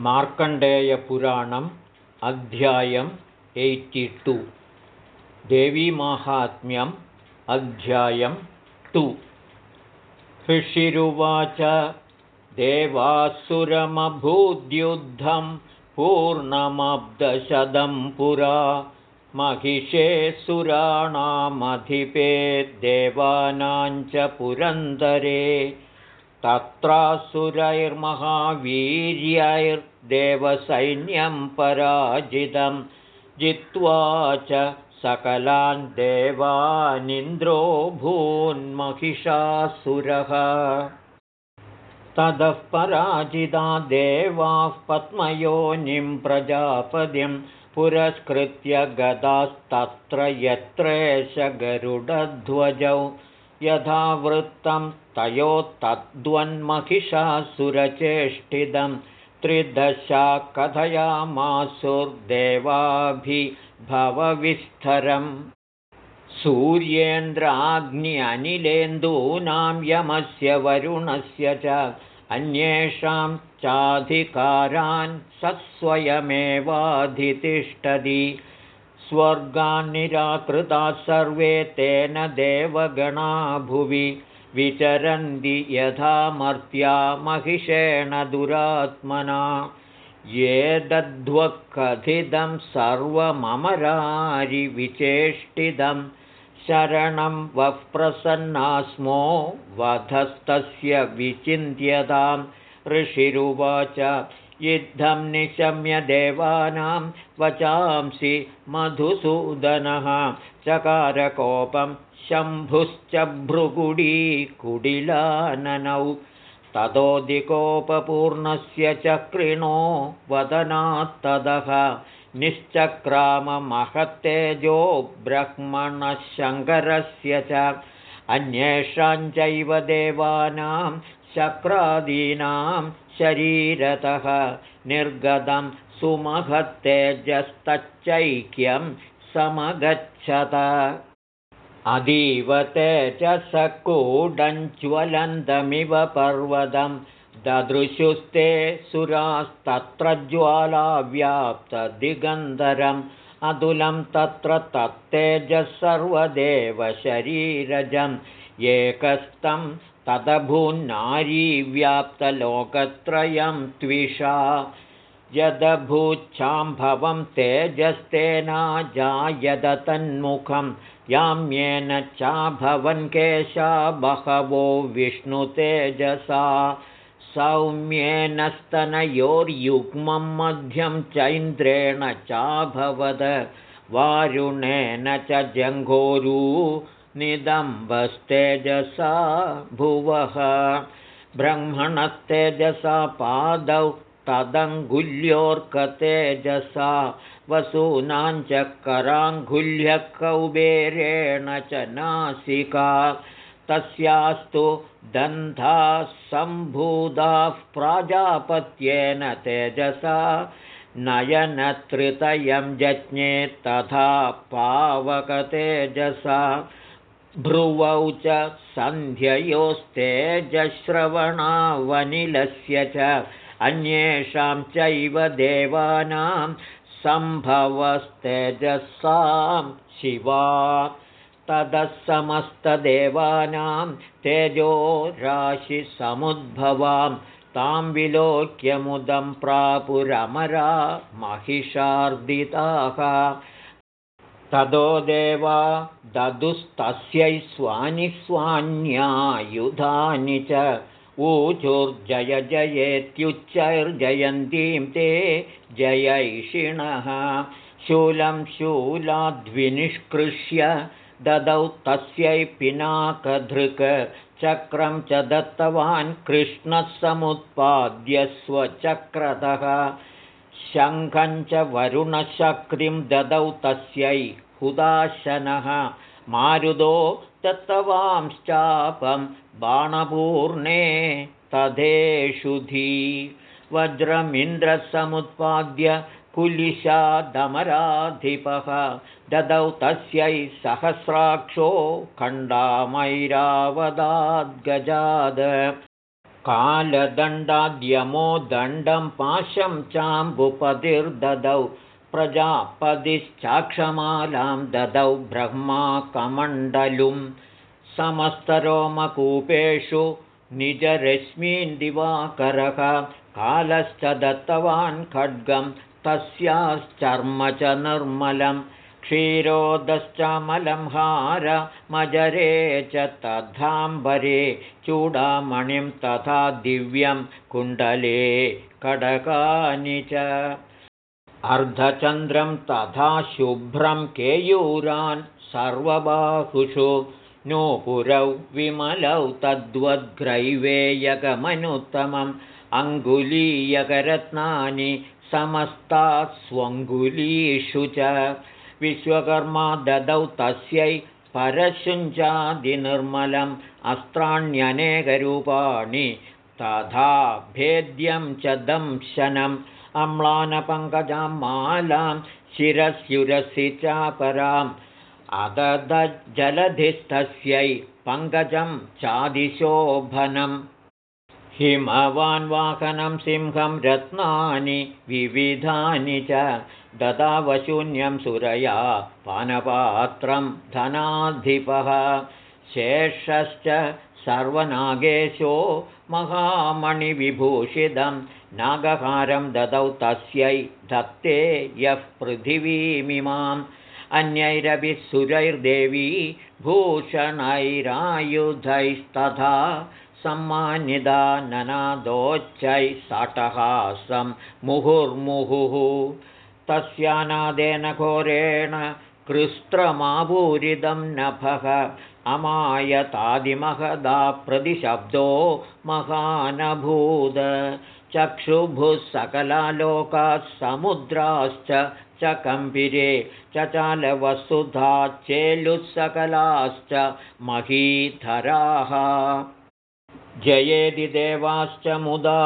मार्कण्डेयपुराणम् अध्यायम् eighty देवीमाहात्म्यम् अध्यायं two. ऋषिरुवाच देवासुरमभूद्युद्धं पूर्णमब्दशतं पुरा। महिषे सुराणामधिपे देवानाञ्च पुरन्दरे तत्रासुरैर्महावीर्यैर्देवसैन्यं पराजितं जित्वा च सकलान् देवानिन्द्रो भून्महिषासुरः ततः पराजिता देवाः पद्मयोनिं प्रजापतिं पुरस्कृत्य गदास्तत्र यत्रेश गरुडध्वजौ यथा वृत्तं तयोस्तद्वन्महिषासुरचेष्टितं त्रिदशा कथयामासुर्देवाभिभवविस्तरम्। सूर्येन्द्राग्न्यनिलेन्दूनां यमस्य वरुणस्य च अन्येषां चाधिकारान् स्वयमेवाधितिष्ठति स्वर्गान्निराकृताः सर्वे तेन देवगणा भुवि। विचरन्ति यथा मर्त्या महिषेण दुरात्मना। ये दध्वकथितं सर्वममरारिविचेष्टितं शरणं वः प्रसन्ना स्मो वधस्तस्य विचिन्त्यतां। ऋषिरुवाच युद्धं निशम्य देवानां वचांसि मधुसूदनः। चकारकोपं शम्भुश्च भृगुडीकुडिलाननौ ततोऽधिकोपपूर्णस्य चक्रिणो वदनात्तदः। निश्चक्राममहत्तेजो ब्रह्मणशङ्करस्य च। अन्येषाञ्चैव देवानां शक्रादीनां शरीरतः निर्गतं सुमहत्तेजस्तच्चैक्यं समगच्छत। अतीव तेजसकूडञ्ज्वलन्तमिव पर्वतं ददृशुस्ते सुरास्तत्र ज्वालाव्याप्तदिगन्धरम् अतुलं तत्र तत्तेजः सर्वदेवशरीरजम् एकस्तं तदभून्नारीव्याप्तलोकत्रयं त्विषा। यदभूच्छाम्भवं तेजस्तेना जायद तन्मुखं याम्येन चाभवन् केशा बहवो विष्णुतेजसा सौम्येन स्तनयोर्युग्मं मध्यं चैन्द्रेण चाभवद वारुणेन च जङ्घोरू निदम्बस्तेजसा भुवः ब्रह्मणस्तेजसा पादौ तदङ्गुल्योऽर्कतेजसा वसूनाञ्च कराङ्गुल्यः कौबेरेण च नासिका तस्यास्तु दन्ताः सम्भूताः प्राजापत्येन तेजसा नयनत्रितयं जज्ञे तथा पावकतेजसा भ्रुवौ च सन्ध्ययोस्तेजश्रवणावनिलस्य च अन्येषां चैव देवानां सम्भवस्तेजसां शिवा। ततः समस्तदेवानां तेजो राशिसमुद्भवां तां विलोक्यमुदं प्रापुरमरा महिषार्दिताः ततो देवा ददुस्तस्यै स्वानि स्वान्यायुधानि च। ऊचुर्जय जयेत्युच्चैर्जयन्तीं ते जयैषिणः। शूलं शूलाद्विनिष्कृष्य ददौ तस्यै पिनाकधृक् चक्रं च दत्तवान् कृष्णः समुत्पाद्य स्वचक्रतः शङ्खञ्च वरुणशक्तिं ददौ तस्यै हुदाशनः। मारुदो दत्तवांश्चापं बाणपूर्णे तथेषुधी वज्रमिन्द्रसमुत्पाद्य कुलिशादमराधिपः। ददौ तस्यै सहस्राक्षो खण्डामैरावदाद्गजाद। कालदण्डाद्यमो दण्डं पाशं चाम्बुपतिर्ददौ प्रजापतिश्चाक्षमालां ददौ ब्रह्मा कमण्डलुं समस्तरोमकूपेषु निजरश्मीन् दिवाकरः कालश्च दत्तवान् खड्गं तस्याश्चर्म च निर्मलं क्षीरोदश्चामलं मजरे च तथाम्बरे चूडामणिं तथा दिव्यं कुण्डले कडकानि च अर्धचन्द्रं तथा शुभ्रं केयूरान् सर्वबाहुषु। नूपुरौ विमलौ तद्वद्ग्रैवेयकमनुत्तमम् अङ्गुलीयकरत्नानि समस्तास्वङ्गुलीषु च। विश्वकर्मा ददौ तस्यै परशुञ्चादिनिर्मलम् अस्त्राण्यनेकरूपाणि तथा भेद्यं च दंशनम् अम्लानपङ्कजां मालां शिरस्युरसि चापराम् अददज्जलधिस्तस्यै पङ्कजं चादिशोभनम् हिमवान्वाहनं सिंहं रत्नानि विविधानि च ददावशून्यं सुरया पानपात्रं धनाधिपः शेषश्च सर्वनागेशो महामणिविभूषितं नागहारं ददौ तस्यै दत्ते यः पृथिवीमिमाम्। अन्यैरपि सुरैर्देवी भूषणैरायुधैस्तथा सम्मानिदा ननादोच्चैः सटहासं मुहुर्मुहुः। तस्यानादेन घोरेण कृस्त्रमापूरितं नभः अमायतादिमहदा प्रतिशब्दो महानभूद। चक्षुभुः सकलालोकाः समुद्राश्च च कम्पिरे चचालवसुधा चेलुःसकलाश्च महीधराः। जयेदि देवाश्च मुदा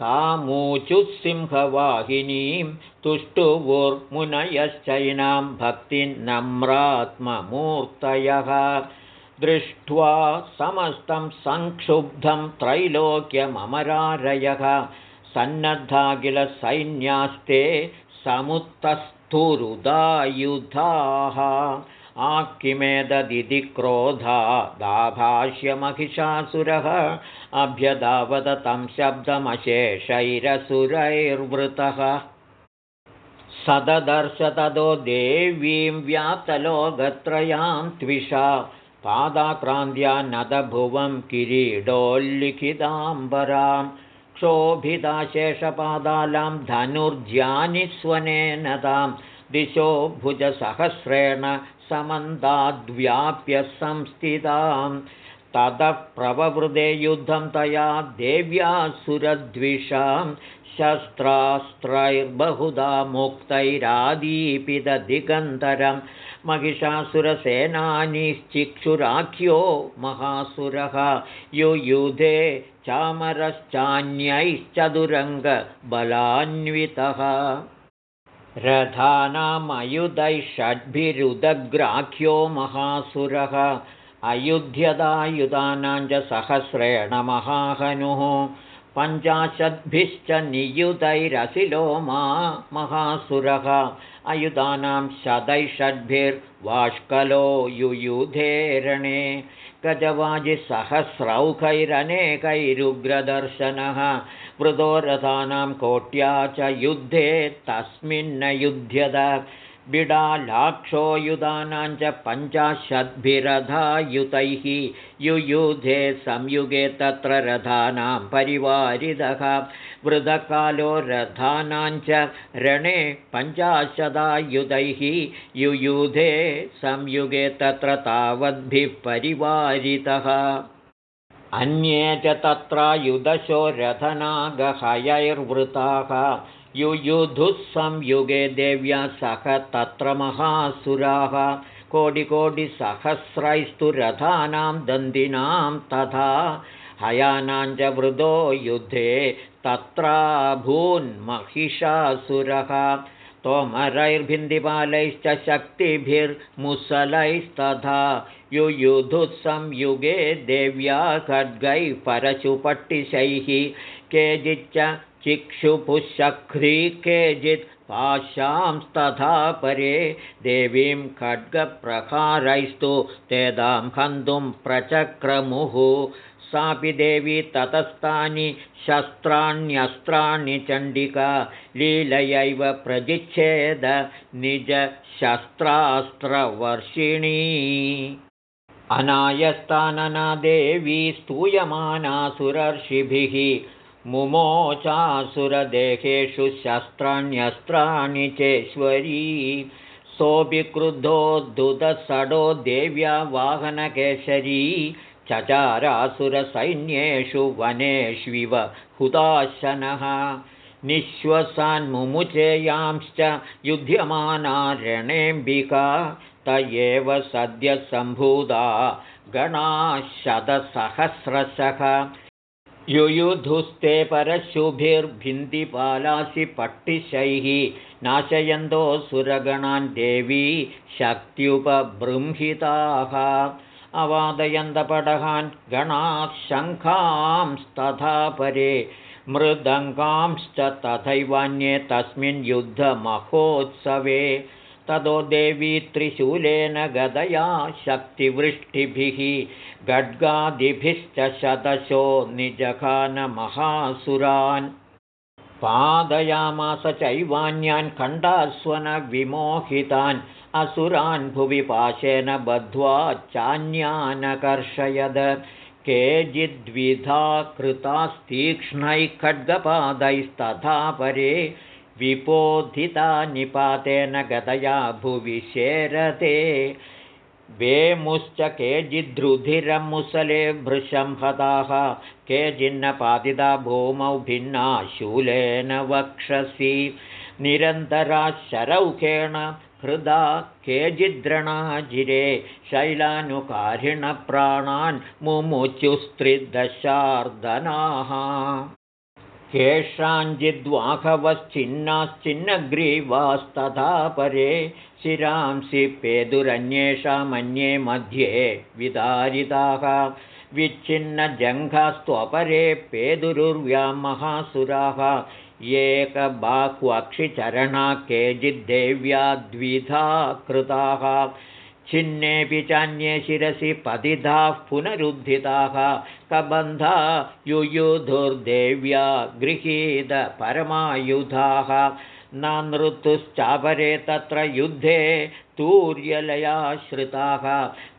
तामूचुसिंहवाहिनीं तुष्टुवुर्मुनयश्चैनां भक्तिनम्रात्ममूर्तयः दृष्ट्वा समस्तं सन्नद्धा किल सैन्यास्ते समुत्तस्थुरुदायुधाः आकिमेददिति क्रोधा दाभाष्यमहिषासुरः अभ्यदावद तं शब्दमशेषैरसुरैर्वृतः। सददर्श तदो देवीं व्याप्तलोकत्रयां त्विषा पादाक्रान्त्या नदभुवं किरीडोल्लिखिताम्बरां क्षोभिदाशेषपादालां धनुर्ज्यानिस्वनेन तां दिशो भुजसहस्रेण समन्ताद्व्याप्य संस्थितां ततः प्रववृदे युद्धं तया देव्यासुरद्विषां शस्त्रास्त्रैर्बहुधा मुक्तैरादीपितदिगन्तरं महिषासुरसेनानिश्चिक्षुराख्यो महासुरः। युयुधे चामरश्चान्यैश्चतुरङ्गबलान्वितः रथानामयुधैः षड्भिरुदग्राख्यो महासुरः। अयुध्यदायुधानां च सहस्रेण महाहनुः। पञ्चाशद्भिश्च नियुधैरसिलो मा महासुरः। अयुधानां शतैषड्भिर्वाष्कलो युयुधेरणे गजवाजिसहस्रौखैरनेकैरुग्रदर्शनः वृदोरथानां कोट्या च युद्धे तस्मिन्न युध्यत बिडालाक्षो युधानां च पञ्चाशद्भिरथायुतैः युयुधे संयुगे तत्र रथानां परिवारिदः। वृदकालो रथानां च रणे पञ्चाशदायुधैः युयुधे संयुगे तत्र तावद्भिः परिवारितः अन्ये च तत्रायुधशो रथनागहयैर्वृताः युयुधुः संयुगे देव्या सह तत्र महासुराः। कोटिकोटिसहस्रैस्तु रथानां दन्दिनां तथा हयानां च वृदो युद्धे तत्राभून्महिषासुरः तोमरैर्भिन्दिपालैश्च शक्तिभिर्मुसलैस्तथा युयुधुत्संयुगे देव्या खड्गैः परशुपट्टिशैः केचिच्च चिक्षुपुशक्री केचित् पाशांस्तथा परे देवीं खड्गप्रकारैस्तु तेदां हन्तुं प्रचक्रमुः। सापि देवी ततस्तानि शस्त्राण्यस्त्राणि चण्डिका लीलयैव प्रजिच्छेद निजशस्त्रास्त्रवर्षिणी। अनायस्तानना देवी स्तूयमानासुरर्षिभिः मुमोचासुरदेहेषु शस्त्राण्यस्त्राणि चेश्वरी सोऽपि क्रुद्धोद्धुतसडो देव्या वाहनकेशरी चचारासुरसैन्येषु वनेष्विव हुताशनः। निःश्वसान्मुमुचेयांश्च युध्यमानारणेऽम्बिका त एव सद्यः सम्भूता गणाशतसहस्रशः युयुधुस्ते परशुभिर्भिन्दिपालासि पट्टिशैः नाशयन्तो सुरगणान् देवी शक्त्युपबृंहिताः। अवादयन्तपटहान् गणाः शङ्खांस्तथा परे मृदङ्गांश्च तथैवान्ये तस्मिन् युद्धमहोत्सवे ततो देवी त्रिशूलेन गदया शक्तिवृष्टिभिः गड्गादिभिश्च शतशो निजखानमहासुरान् पादयामास चैवान्यान् खण्डास्वनविमोहितान्। असुरान् भुवि पाशेन बद्ध्वा चान्यानकर्षयद। केचिद्विधा कृतास्तीक्ष्णैः खड्गपादैस्तथा परे विपोधिता निपातेन गतया भुवि शेरते वेमुश्च केचिद्रुधिरं मुसले भृशं हताः। केचिन्नपातिता भूमौ भिन्ना शूलेन वक्षसि। निरन्तरा शरौखेण हृदा केचिद्रणाजिरे। शैलानुकारिणप्राणान् मुमुचुस्त्रिदशार्दनाः केषाञ्चिद्वाहवश्चिन्नाश्चिन्नग्रीवास्तथा परे शिरांसि पेदुरन्येषामन्ये मध्ये विदारिताः विच्छिन्नजङ्घास्त्वपरे पेदुरुर्व्यां महासुराः एकबाह्वक्षिचरणा केचिद्देव्या द्विधा कृताः छिन्नेऽपि चान्ये शिरसि पतिधाः पुनरुद्धिताः। कबन्धा युयुधुर्देव्या गृहीतपरमायुधाः न नृतुश्चापरे तत्र युद्धे तूर्यलयाश्रिताः।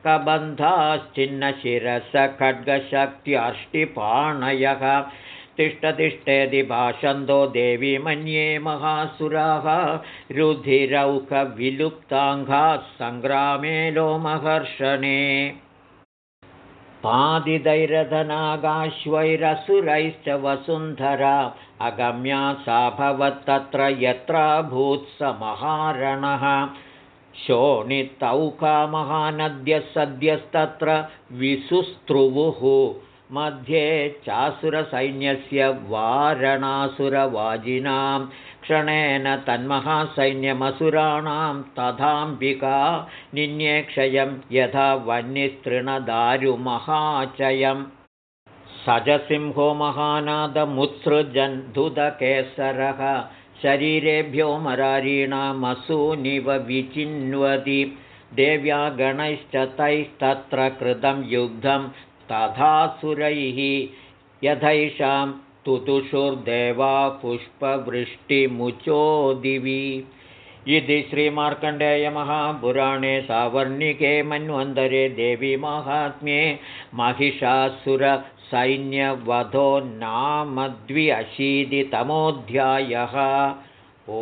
कबन्धाश्चिन्नशिरसखड्गशक्त्यष्टिपाणयः तिष्ठतिष्ठेति भाषन्तो देवी मन्ये महासुराः रुधिरौखविलुप्ताङ्घाः सङ्ग्रामे लोमहर्षणे। पादिदैरधनागाश्वैरसुरैश्च वसुन्धरा अगम्या सा भवत्तत्र यत्रा भूत्समहारणः शोणितौकामहानद्यः सद्यस्तत्र विसुस्त्रुवुः मध्ये चासुरसैन्यस्य वारणासुरवाजिनां क्षणेन तन्महासैन्यमसुराणां तथाम्बिका निन्येक्षयं यथा वह्निस्तृणदारुमहाचयम्। सजसिंहो महानादमुत्सृजन्धुदकेसरः शरीरेभ्यो मरारीणामसूनिव विचिन्वति। देव्या गणैश्च तैस्तत्र कृतं युग्धं तथासुरैः यथैषां तुतुषुर्देवा पुष्पवृष्टिमुचो दिवि इति श्रीमार्कण्डेयमहापुराणे सावर्णिके मन्वन्तरे देवीमाहात्म्ये महिषासुरसैन्यवधो नाम द्वि अशीतितमोऽध्यायः ओ